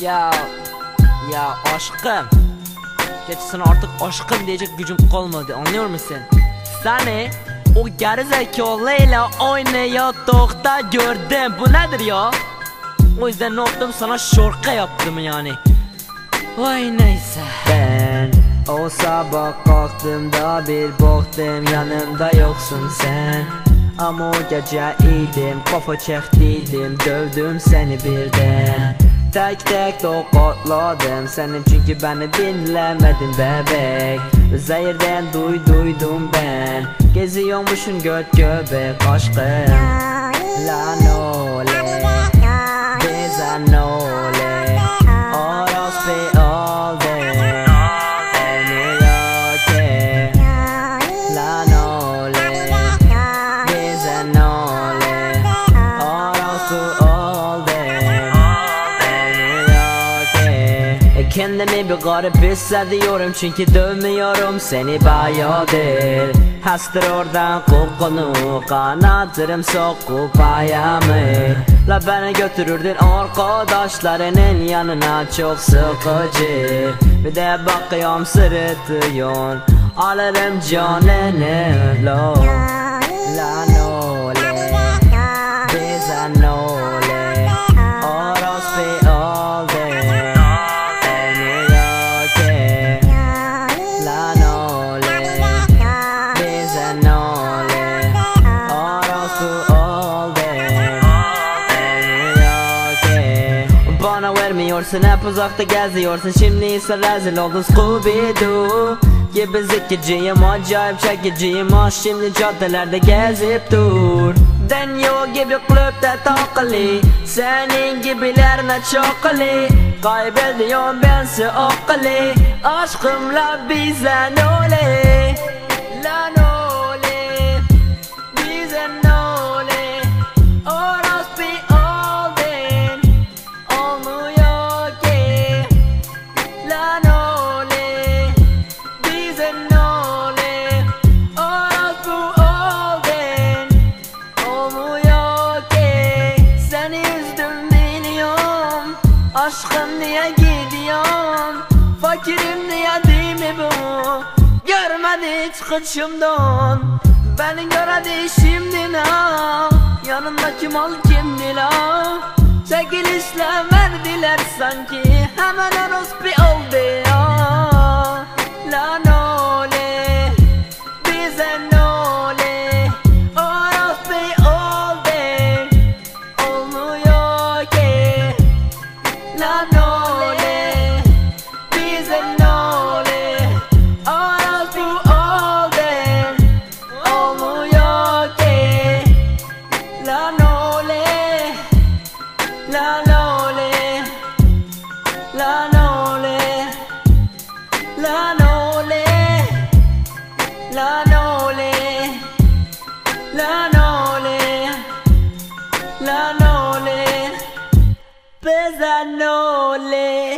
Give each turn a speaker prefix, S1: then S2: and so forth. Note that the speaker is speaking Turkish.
S1: Ya ya aşkım. Geçsin artık aşkım diyecek gücüm kalmadı anlıyor musun? Seni o gerizekalıyla oynayattıkta gördüm. Bu nedir ya? O yüzden ne yaptım? Sana şarkı yaptım yani. Vay neyse. Ben o sabah kalktığımda bir baktım yanımda yoksun sen. Ama o gece iyiydim kafa çektiydim dövdüm seni birden Tek tek tokatladım senin çünkü beni dinlemedin bebek. Zehirden duy duydum ben. Geziyormuşsun göt göbek aşkım. La nole Bize nole Kendimi bir garip hissediyorum çünkü dövmüyorum seni bayağıdır. Hastır oradan kokunu kanatırım sokup ayağımı. La beni götürürdün arkadaşlarının yanına çok sıkıcı. Bir de bakıyorum sırıtıyorsun Alırım canını. Lo La vermiyorsun hep uzakta geziyorsun. Şimdi ise rezil oldun Scooby-Doo Gibi zekiciyim acayip çekiciyim. Ah şimdi caddelerde gezip dur. Denyo gibi kulüpte takılı Senin gibilerine çokali Kaybediyorum bensi akıllı Aşkımla bize nole La Aşkım diye gidiyorum Fakirim diye değil mi bu? Görmedi hiç kıçımdan Beni göredi şimdi ne? Yanındaki mal kimdi la Çekilişle verdiler sanki. Hemen orospu La nole La nole La nole Pesanole